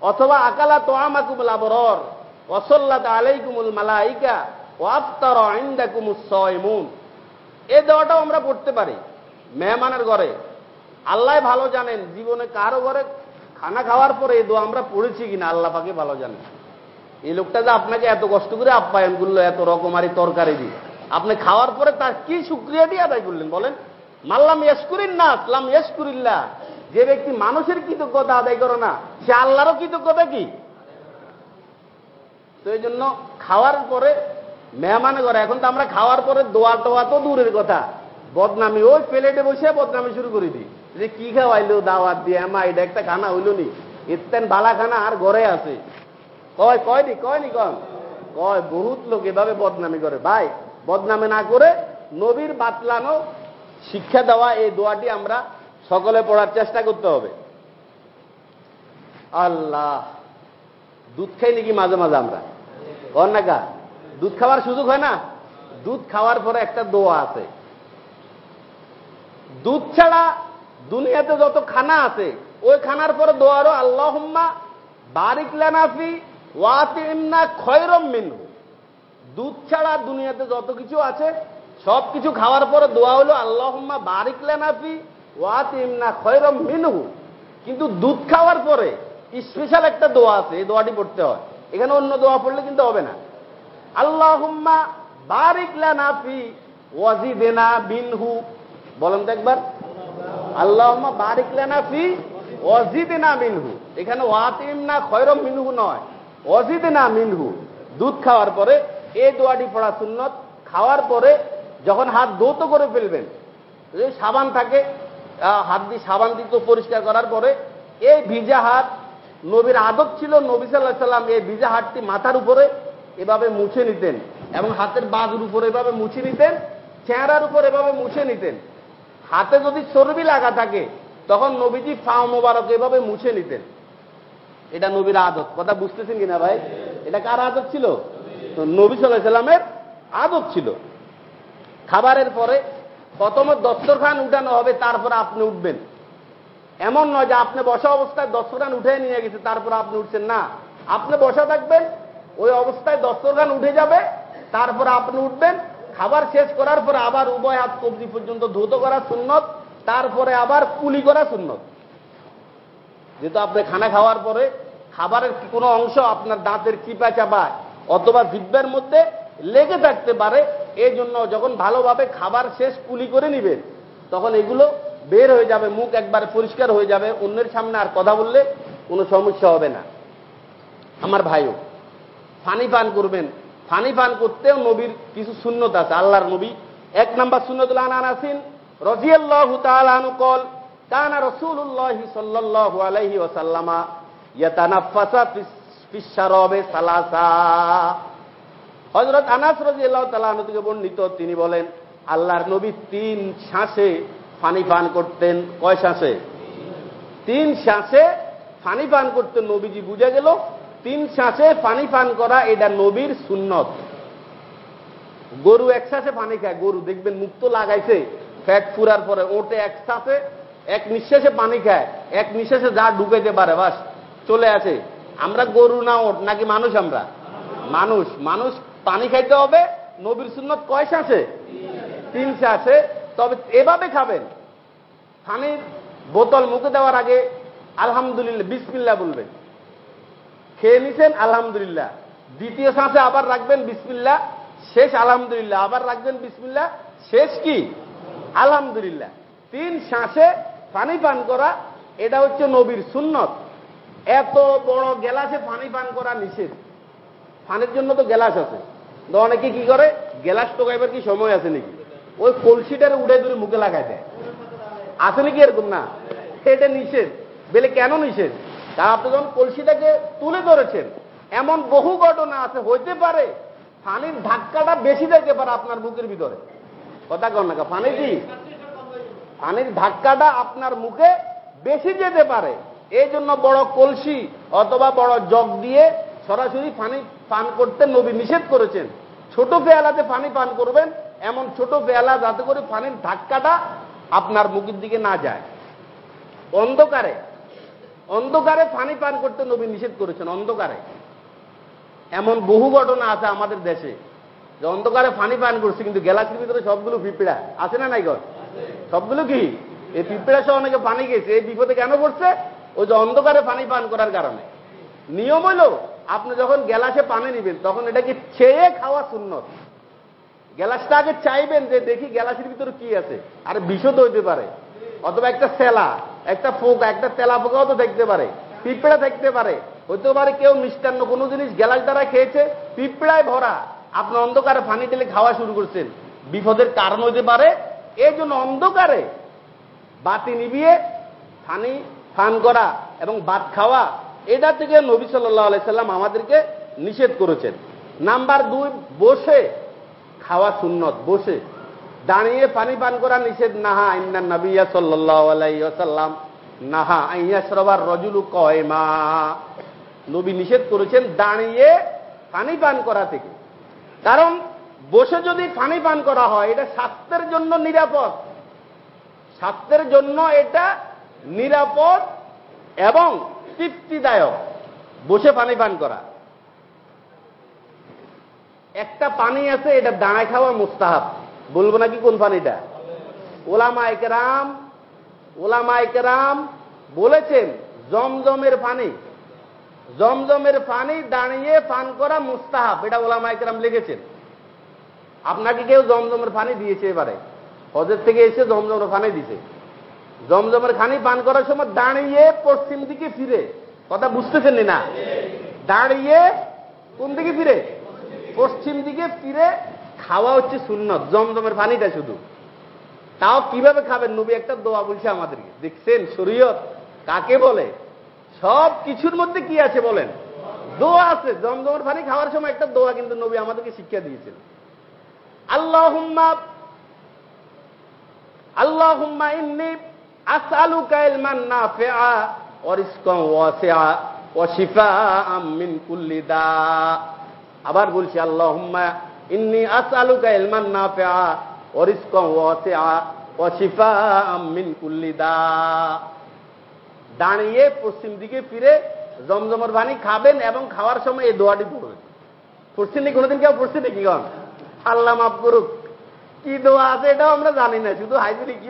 অথবা আকালা তো আমাকুমুল আবরর ওসল্লাত আলাইকুমুল মালাইকা। ও আফতার ইন্দাকুমুস সয়মুন এই দেওয়াটাও আমরা পড়তে পারি মেহমানের ঘরে। আল্লাহ ভালো জানেন, জীবনে কারও ঘরে খানা খাওয়ার পরে এই দোয়া আমরা পড়েছি কিনা, আল্লাহ পাকে ভালো জানেন। এই লোকটা যে আপনাকে এত কষ্ট করে আপ্যায়ন করল, এত রকমারি তরকারি দিয়ে। আপনি খাওয়ার পরে তার কি সুক্রিয়াটি আদায় করলেন বলেন? মাল্লাম ইয়াসকুরিন না আসলাম ইয়াসকুরিল্লা যে ব্যক্তি মানুষের কৃতজ্ঞতা আদায় করে না, সে আল্লাহরও কৃতজ্ঞতা কি? তো এই জন্য খাওয়ার পরে মেহমান করে এখন তো আমরা খাওয়ার পরে দোয়া টোয়া তো দূরের কথা। বদনামি, ওই প্লেটে বসে বদনামি শুরু করে দিই। যে কি খাওয়াইলো, দাওয়াত দিয়ে আমা এটা একটা খানা হইল নি। ইত্যান বালা খানা আর ঘরে আছে। কয় কয়নি কয়নি কম কয়। বহুত লোক এভাবে বদনামি করে। ভাই, বদনামি না করে নবীর বাতলানো শিক্ষা দেওয়া, এই দোয়াটি আমরা সকলে পড়ার চেষ্টা করতে হবে। আল্লাহ, দুধ খাই নাকি মাঝে মাঝে আমরা? কর না কা দুধ খাওয়ার সুযোগ হয় না? দুধ খাওয়ার পরে একটা দোয়া আছে। দুধ ছাড়া দুনিয়াতে যত খানা আছে, ওই খানার পরে দোয়ারও আল্লাহম্মা বারিক লানাফি ওয়াতিমনা খয়রম মিনহু। দুধ ছাড়া দুনিয়াতে যত কিছু আছে, সব কিছু খাওয়ার পরে দোয়া হলো, আল্লাহম্মা বারিক লানাফি ওয়াতিমনা খয়রম মিনহু। কিন্তু দুধ খাওয়ার পরে স্পেশাল একটা দোয়া আছে, এই দোয়াটি পড়তে হয়। এখানে অন্য দোয়া পড়লে কিন্তু হবে না। আল্লাহুম্মা বারিক লানাফি ওয়াজিদেনা বিনহু বলেন তো একবার। আল্লাহুম্মা বারিক লানাফি ওয়াজিদেনা মিনহু। এখানে ওয়াতিম না খয়রম মিনহু নয়, ওয়াজিদেনা মিনহু। দুধ খাওয়ার পরে এই দোয়াটি পড়া সুন্নত। খাওয়ার পরে যখন হাত দৌত করে ফেলবেন, যদি সাবান থাকে হাত দিয়ে সাবান দিয়ে পরিষ্কার করার পরে এই ভিজা হাত, নবীর আদত ছিল নবী সাল্লাহ সাল্লাম এই ভিজা হাতটি মাথার উপরে এভাবে মুছে নিতেন। এবং হাতের বাজুর উপর এভাবে মুছে নিতেন, চেহারার উপর এভাবে মুছে নিতেন। হাতে যদি চর্বি লাগা থাকে, তখন নবীজি ফাও মোবারক এভাবে মুছে নিতেন। এটা নবীর আদত। কথা বুঝতেছেন কিনা ভাই? এটা কার আদত ছিল? তো নবী সাল্লামের আদত ছিল। খাবারের পরে প্রথমে দস্তরখান উঠানো হবে, তারপর আপনি উঠবেন। এমন নয় যে আপনি বসা অবস্থায় দস্তরখান উঠে নিয়ে গেছে, তারপর আপনি উঠছেন। না, আপনি বসা থাকবেন ওই অবস্থায় দস্তরখান উঠে যাবে, তারপর আপনি উঠবেন, খাবার শেষ করার পর আবার উভয় হাত কবজি পর্যন্ত ধৌত করা সুন্নত, তারপরে আবার কুলি করা সুন্নত। যেহেতু আপনি খানা খাওয়ার পরে খাবারের কোনো অংশ আপনার দাঁতের চিপা চাপায় অথবা জিব্বের মধ্যে লেগে থাকতে পারে এই জন্য যখন ভালোভাবে খাবার শেষ কুলি করে নিবেন, তখন এগুলো বের হয়ে যাবে, মুখ একবার পরিষ্কার হয়ে যাবে, অন্যের সামনে আর কথা বললে কোনো সমস্যা হবে না। আমার ভাইও ফানি পান করবেন। ফানি পান করতেও নবীর কিছু শূন্যত আছে, আল্লাহর নবী। এক নাম্বার শূন্যতুল আনাসিন রাজিয়াল্লাহু তাআলা আনহু কল, কানা রাসূলুল্লাহ সাল্লাল্লাহু আলাইহি ওয়াসাল্লামা ইয়াতানাফাসা ফিস শারাবে সালাসা। হযরত আনাস রাদিয়াল্লাহু তাআলা আনহু থেকে বর্ণিত, তিনি বলেন, আল্লাহর নবী তিন শ্বাসে পানি পান করতেন। কয় শ্বাসে? তিন শ্বাসে পানি পান করতেন নবীজি, বুঝে গেল তিন শ্বাসে পানি পান করা, এটা নবীর সুন্নত। গরু এক শ্বাসে পানি খায়, গরু দেখবেন মুক্ত লাগাইছে, ফ্যাট ফুরার পরে ওটে এক শ্বাসে, এক নিঃশ্বাসে পানি খায়, এক নিঃশ্বাসে যা ঢুকাইতে পারে, বাস, চলে আসে। আমরা গরু না ওট, নাকি মানুষ আমরা? মানুষ মানুষ পানি খাইতে হবে, নবীর সুন্নত কয় শ্বাসে? তিন শ্বাসে, তবে এভাবে খাবেন। পানির বোতল মুখে দেওয়ার আগে আলহামদুলিল্লাহ বিসমিল্লা বলবেন। খেয়ে নিছেন, আলহামদুলিল্লাহ। দ্বিতীয় শ্বাসে আবার রাখবেন বিসমিল্লা শেষ, আলহামদুলিল্লাহ। আবার রাখবেন বিসমিল্লা শেষ কি? আলহামদুলিল্লাহ। তিন শ্বাসে পানি পান করা, এটা হচ্ছে নবীর সুন্নত। এত বড় গেলাসে পানি পান করা নিষেধ। পানির জন্য তো গেলাস আছে। তো অনেকে কি করে? গেলাস টোকাইবার কি সময় আছে নাকি? ওই কলসিটার উড়ে দূরে মুখে লাগাই দেয়। আছে নাকি এরকম? না। এটা নিষেধ। বেলে কেন নিষেধ? তা আপনি যখন কলসিটাকে তুলে ধরেছেন, এমন বহু ঘটনা আছে, হইতে পারে পানির ধাক্কাটা বেশি দিতে পারে আপনার বুকের ভিতরে। কথা কর না পানি কি? পানির ধাক্কাটা আপনার মুখে বেশি যেতে পারে। এই জন্য বড় কলসি অথবা বড় জগ দিয়ে সরাসরি পানি পান করতে নবী নিষেধ করেছেন। ছোট পেয়ালাতে পানি পান করবেন, এমন ছোট পেয়ালা যাতে করে পানির ধাক্কাটা আপনার মুখের দিকে না যায়। অন্ধকারে অন্ধকারে পানি পান করতে নবী নিষেধ করেছেন, অন্ধকারে। এমন বহু ঘটনা আছে আমাদের দেশে, যে অন্ধকারে পানি পান করছে, কিন্তু গ্যালাক্সির ভিতরে সবগুলো পিঁপড়া। আছে না নাই গর সবগুলো কি? এই পিঁপড়া সহ অনেকে পানি গেছে এই বিপদে কেন পড়ছে? ওই যে অন্ধকারে পানি পান করার কারণে। নিয়ম হলো, আপনি যখন গ্যালাসে পানি নিবেন, তখন এটাকে ছেয়ে খাওয়া সুন্নত? গ্যালাসটা আগে চাইবেন যে দেখি গ্যালাসের ভিতরে কি আছে, আর বিশদ হইতে পারে। অথবা একটা সেলা। একটা ফোকা একটা তেলা ফোকাও তো দেখতে পারে, পিঁপড়া দেখতে পারে। হতে পারে কেউ মিষ্টান্ন কোনো জিনিস গ্যালাস দ্বারা খেয়েছে, পিঁপড়ায় ভরা। আপনি অন্ধকারে ফানি টেলে খাওয়া শুরু করছেন। বিপদের কারণ হইতে পারে, এই জন্য অন্ধকারে বাতি নিবিয়ে ফানি ফান করা এবং ভাত খাওয়া এটা থেকে নবী সাল্লাহ আলাইসাল্লাম আমাদেরকে নিষেধ করেছেন। নাম্বার দুই, বসে খাওয়া সুন্নত, বসে। দাঁড়িয়ে পানি পান করা নিষেধ নাহা। ইন্না নবিয়া সাল্লাহ আলাইসাল্লাম নাহা আইয়া সরবার রজুলু কয়মা। নবী নিষেধ করেছেন দাঁড়িয়ে পানি পান করা থেকে। কারণ বসে যদি পানি পান করা হয়, এটা স্বাস্থ্যের জন্য নিরাপদ। স্বাস্থ্যের জন্য এটা নিরাপদ এবং তৃপ্তিদায়ক, বসে পানি পান করা। একটা পানি আছে, এটা দাঁড়ায় খাওয়া মুস্তাহাব। বলব নাকি কোন পানিটা ওলামা একরাম ওলামা একরাম বলেছেন, জমজমের পানি জমজমের পানি দাঁড়িয়ে পান করা মুস্তাহাব, এটা ওলামা একরাম লিখেছেন। আপনাকে কেউ জমজমের পানি দিয়েছে এবারে? হজের থেকে এসে জমজমের পানি দিছে। জমজমের খানি পান করার সময় দাঁড়িয়ে পশ্চিম দিকে ফিরে, কথা বুঝতেছেন না? দাঁড়িয়ে কোন দিকে ফিরে? পশ্চিম দিকে ফিরে খাওয়া হচ্ছে সুন্নত, জমজমের পানিটা শুধু। তাও কীভাবে খাবেন? নবী একটা দোয়া বলছে আমাদেরকে। দেখছেন শরীয়ত কাকে বলে? সব কিছুর মধ্যে কি আছে বলেন? দোয়া আছে, জমজমের পানি খাওয়ার সময় একটা দোয়া কিন্তু নবী আমাদেরকে শিক্ষা দিয়েছেন। আল্লাহ আল্লাহুম্মা ইন্নি আসআলুকা ইলমান ওয়া ওয়া মিন দা। আবার বলছি, আল্লাহুম্মা ইন্নি আসআলুকা ইলমান নাফিআ, ওয়া রিজকান ওয়াসিআ, ওয়া শিফাআম মিন দাঁড়িয়ে পশ্চিম দিকে ফিরে জমজমের পানি খাবেন এবং খাওয়ার সময় এই দোয়াটি পড়বেন। পড়ছেন নি কোনোদিন কেউ? পড়ছে নাকি গন আল্লাহ মাফ করুক। কি দোয়া আছে এটাও আমরা জানি না, শুধু হাইজেন কি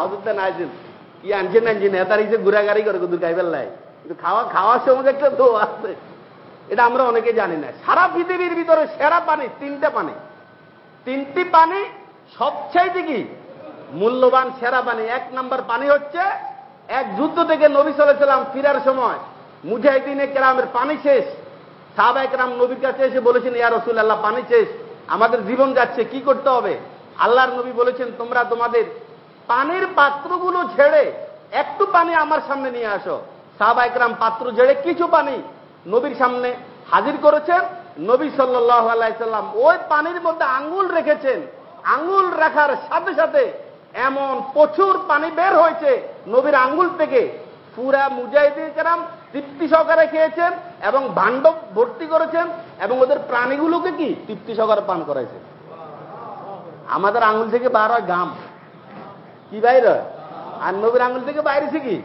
হজরতেন আইছেন কি আনছেন আনছেন? এতার ইসে ঘুরাগাড়ি করে কুদুর খাইবেন লাই। কিন্তু খাওয়া খাওয়ার সময় একটা দোয়া আছে। এটা আমরা অনেকে জানি না। সারা পৃথিবীর ভিতরে সেরা পানি তিনটা পানি। তিনটি পানি সবচাইতে কি? মূল্যবান সেরা পানি। এক নম্বর পানি হচ্ছে এক যুদ্ধ থেকে নবী চলেছিলাম ফিরার সময় মুজাহিদিনে কেরামের পানি শেষ। সাহাবা একরাম নবীর কাছে এসে বলেছেন, ইয়া রসুল আল্লাহ পানি শেষ। আমাদের জীবন যাচ্ছে, কি করতে হবে? আল্লাহর নবী বলেছেন, তোমরা তোমাদের পানির পাত্রগুলো ঝেড়ে একটু পানি আমার সামনে নিয়ে আসো। সাহাবা একরাম, পাত্র ঝেড়ে কিছু পানি নবীর সামনে হাজির করেছেন, নবী সাল্লাহ আলাইসাল্লাম ওই পানির মধ্যে আঙ্গুল রেখেছেন। আঙ্গুল রাখার সাথে সাথে এমন প্রচুর পানি বের হয়েছে নবীর আঙ্গুল থেকে। পুরা মুজাহিদিন কেরাম তৃপ্তি সহকারে খেয়েছেন এবং ভাণ্ড ভর্তি করেছেন এবং ওদের প্রাণীগুলোকে কি? তৃপ্তি সহকারে পান করাইছেন। আমাদের আঙুল থেকে বার হয় গাম। কি বাইর আর নবীর আঙুল থেকে বাইরেছে কি?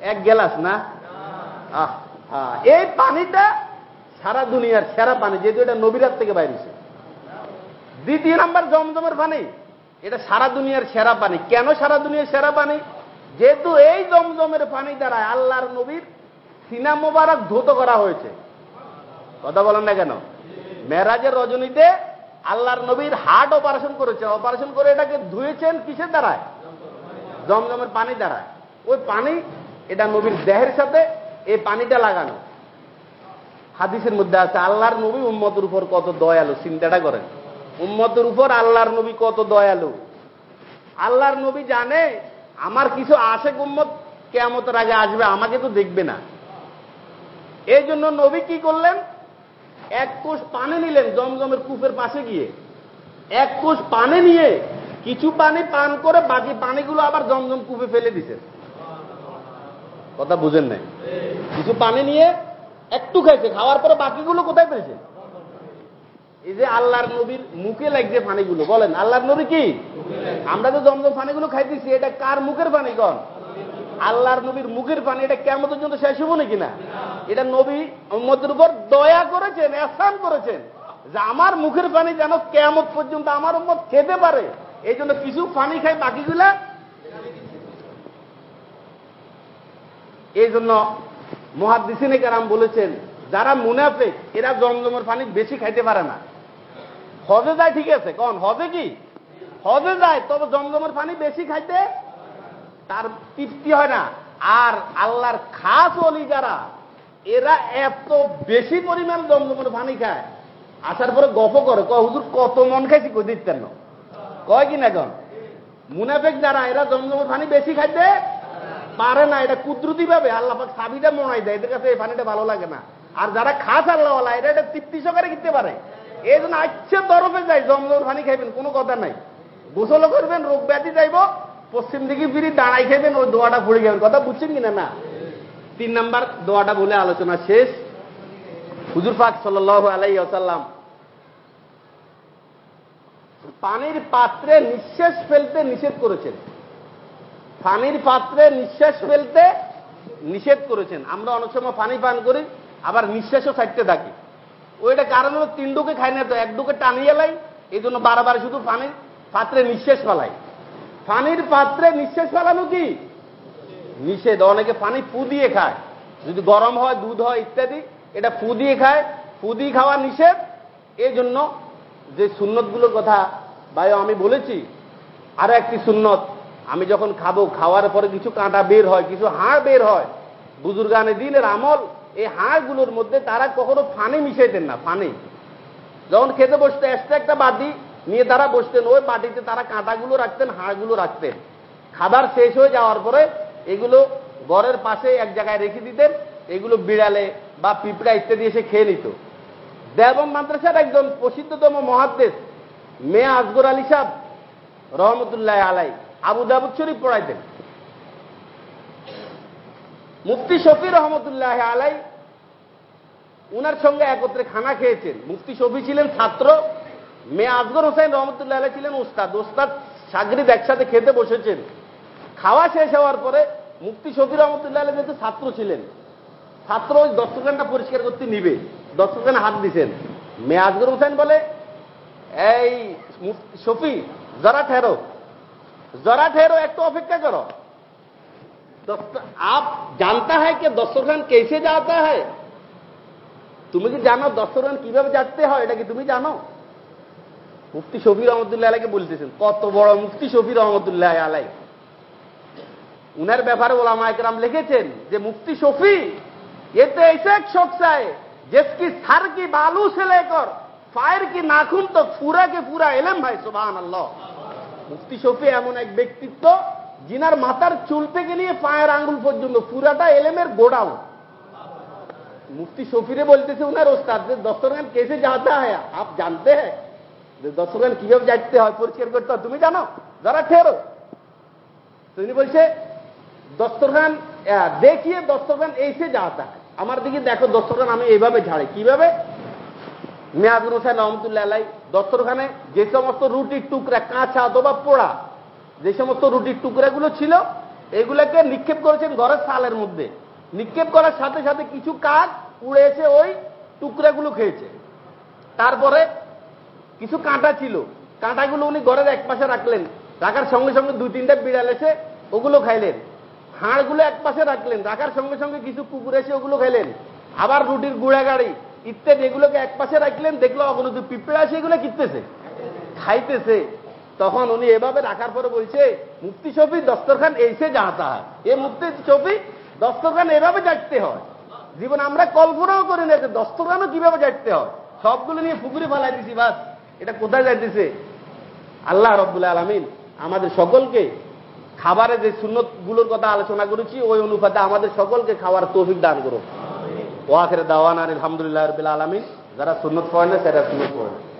এক গেলাস না? আহ। এই পানিটা সারা দুনিয়ার সেরা পানি, যেহেতু এটা নবীরাত থেকে বাইরেছে দ্বিতীয় নাম্বার জমজমের পানি, এটা সারা দুনিয়ার সেরা পানি। কেন সারা দুনিয়ার সেরা পানি? যেহেতু এই জমজমের পানি দ্বারা আল্লাহর নবীর সিনা মোবারক ধুত করা হয়েছে। কথা বলেন না কেন? মেরাজের রজনীতে আল্লাহর নবীর হার্ট অপারেশন করেছে। অপারেশন করে এটাকে ধুয়েছেন কিসের দ্বারায়? জমজমের পানি দ্বারায়। ওই পানি এটা নবীর দেহের সাথে এই পানিটা লাগানো। হাদিসের মধ্যে আছে, আল্লাহর নবী উম্মতের উপর কত দয়ালু, চিন্তাটা করেন। উম্মতের উপর আল্লাহর নবী কত দয়ালু। আল্লাহর নবী জানে, আমার কিছু আসে উম্মত কেমতের আগে আসবে, আমাকে তো দেখবে না। এই জন্য নবী কি করলেন? এক কোষ পানি নিলেন জমজমের কূপের পাশে গিয়ে। এক কোষ পানি নিয়ে কিছু পানি পান করে বাকি পানিগুলো আবার জমজম কূপে ফেলে দিছেন। কথা বুঝেন নাই। কিছু পানি নিয়ে একটু খাইছে, খাওয়ার পরে বাকিগুলো কোথায় পেয়েছে? এই যে আল্লাহর নবীর মুখে লাগছে পানিগুলো, বলেন, আল্লাহর নবী কি? আমরা তো জমজম পানিগুলো খাইতেছি, এটা কার মুখের পানি কন? আল্লাহর নবীর মুখের পানি, এটা কেমন পর্যন্ত শেষ হব নাকি না? এটা নবী মধ্যের উপর দয়া করেছেন এসান করেছেন যে আমার মুখের পানি যেন কেমন পর্যন্ত আমার উম্মত খেতে পারে। এই জন্য কিছু পানি খাই বাকিগুলা এই জন্য মহাদিসিনে কারাম বলেছেন, যারা মুনাফেক, এরা জমজমের পানি বেশি খাইতে পারে না। হজে যায় ঠিক আছে, কন, হজে কি? হজে যায়, তবে জমজমের পানি বেশি খাইতে তার তৃপ্তি হয় না। আর আল্লাহর খাস অলি যারা, এরা এত বেশি পরিমাণ জমজমের পানি খায়। আসার পরে গপ করে, কয়, হুজুর, কত মন খাইছি? কই, দিতেন কয় কি না কন? মুনাফেক যারা, এরা জমজমের পানি বেশি খাইতে পারে না, এটা কুদরতি ভাবে। আল্লাহ পাক সাবিটা মনাই দেয়, এদের কাছে এই পানিটা ভালো লাগে না। আর যারা খাস আল্লাহ এটা এটা তৃপ্তি সহকারে কিনতে পারে। এই জন্য আচ্ছা তরফে যায় জমজমের পানি খাইবেন, কোনো কথা নাই। গোসলও করবেন, রোগ ব্যাধি যাইব, পশ্চিম দিকে ফিরি দাঁড়াই খাইবেন, ওই দোয়াটা পড়ে যাবেন কথা বুঝছেন কিনা না? তিন নাম্বার, দোয়াটা বলে আলোচনা শেষ। হুজুর পাক সাল আলাই আসাল্লাম পানির পাত্রে নিঃশ্বাস ফেলতে নিষেধ করেছেন। পানির পাত্রে নিঃশ্বাস ফেলতে নিষেধ করেছেন। আমরা অনেক সময় পানি পান করি, আবার নিঃশ্বাসও ছাড়তে থাকি। ওইটা কারণ হলো তিন ডুকে খাই না তো, এক ডুকে টানিয়ে লাই, এই জন্য বারবার শুধু পানির পাত্রে নিঃশ্বাস ফেলাই। পানির পাত্রে নিঃশ্বাস ফেলানো কি? নিষেধ। অনেকে পানি ফু দিয়ে খায়। যদি গরম হয়, দুধ হয়, ইত্যাদি, এটা ফু দিয়ে খায়। ফু দিয়ে খাওয়া নিষেধ। এই জন্য যে সুন্নতগুলোর কথা ভাই আমি বলেছি, আরও একটি সুন্নত আমি যখন খাব, খাওয়ার পরে কিছু কাঁটা বের হয়, কিছু হাড় বের হয়, বুজুর্গানে দিনের আমল, এই হাড়গুলোর মধ্যে তারা কখনো ফানি মিশাইতেন না, ফানে। যখন খেতে বসতে এক্সট্রা একটা বাটি, নিয়ে তারা বসতেন, ওই বাটিতে তারা কাঁটাগুলো রাখতেন, হাড়গুলো রাখতেন। খাবার শেষ হয়ে যাওয়ার পরে এগুলো ঘরের পাশে এক জায়গায় রেখে দিতেন, এগুলো বিড়ালে বা পিঁপড়া ইত্যাদি এসে খেয়ে নিত। দেবম মাদ্রাসার একজন প্রসিদ্ধতম মহাদ্দেশ, মেয়া আসগর আলী সাহ রহমতুল্লাহ আলাই আবু দাবুদ শরীফ পড়াইতেন। মুফতি শফি রহমতুল্লাহ আলাই উনার সঙ্গে একত্রে খানা খেয়েছেন। মুফতি শফি ছিলেন ছাত্র, মেয়ে আসগর হোসেন রহমতুল্লাহ আলাই ছিলেন উস্তাদ। উস্তাদ সাগরিদ একসাথে খেতে বসেছেন। খাওয়া শেষ হওয়ার পরে মুফতি শফি রহমতুল্লাহ আলাই যেহেতু ছাত্র ছিলেন, ছাত্র ওই দর্শকানটা পরিষ্কার করতে নিবে। দস্তখানে হাত দিছেন। মেয়ে আজগর হোসেন বলে, এই শফি, জরা ঠেরো। जरा ठहरो एक तो अपेक्षा करो आप जानता है कि दस्तरखान कैसे जाता है তুমি কি জানো দস্তরখান কিভাবে যাচ্ছে হয় এটা কি তুমি জানো মুফতি শফি রহমতুল্লাহ আলাইকে বলতেছেন কত বড় মুফতি শফি রহমতুল্লাহ আলাই উনার ব্যাপারে ওলামা একরাম লিখেছেন যে মুফতি শফি ये तो ऐसा एक शख्स है जिसकी सर की बालू से लेकर फायर की नाखून तो पूरा के पूरा इलम है सुबह अल्लाह মুফতি শফি এমন এক ব্যক্তিত্ব যিনার মাথার চুল থেকে নিয়ে পায়ের আঙ্গুল পর্যন্ত, পুরাটা এলেমের গোডাউন। মুফতি শফিরে বলতেছে উনার ওস্তাদ যে দশরগান কেসে যাতে হয়, আপ জানতে হ্যাঁ যে কীভাবে যাইতে হয়, পরিষ্কার করতে হয়, তুমি জানো? যারা ঠেরো। তুমি বলছে দস্তরখান দেখিয়ে দস্তরখান এইসে যাতা আমার দিকে দেখো দস্তরখান আমি এইভাবে ঝাড়ে। কীভাবে? মেয়াদুল হোসেন রহমতুল্লাহ আলাই দস্তরখানে যে সমস্ত রুটির টুকরা, কাঁচা অথবা পোড়া, যে সমস্ত রুটির টুকরাগুলো ছিল, এগুলোকে নিক্ষেপ করেছেন ঘরের সালের মধ্যে। নিক্ষেপ করার সাথে সাথে কিছু কাক উড়ে এসে ওই টুকরাগুলো খেয়েছে। তারপরে কিছু কাঁটা ছিল। কাঁটাগুলো উনি ঘরের এক পাশে রাখলেন। রাখার সঙ্গে সঙ্গে দুই তিনটা বিড়াল এসে ওগুলো খাইলেন। হাড়গুলো এক পাশে রাখলেন। রাখার সঙ্গে সঙ্গে কিছু কুকুর এসে ওগুলো খাইলেন। আবার রুটির গুড়া গাড়ি ইত্যাদি এগুলোকে এক পাশে রাখলেন, দেখল অগণিত পিঁপড়ে আসে, এগুলো কিনতেছে। খাইতেছে। তখন উনি এভাবে রাখার পরে বলছে মুক্তি ছবি দস্তরখান এসে যাতা হয় এ মুক্তি ছবি দস্তরখান এভাবে যাইতে হয়। জীবন আমরা কল্পনাও করি না যে দস্তরখানও কীভাবে যাইতে হয়। সবগুলো নিয়ে পুকুরে ফেলাই দিছি, বাস। এটা কোথায় যাইতেছে? আল্লাহ রব্বুল আলমিন আমাদের সকলকে খাবারের যে সুন্নতগুলোর কথা আলোচনা করেছি, ওই অনুপাতে আমাদের সকলকে খাওয়ার তৌফিক দান করুন ওয়াখের দাওয়ান আর আলহামদুলিল্লাহ রবিল আলমী যারা সুন্নত পড়ে না সেটা সুন্নত পড়ে। না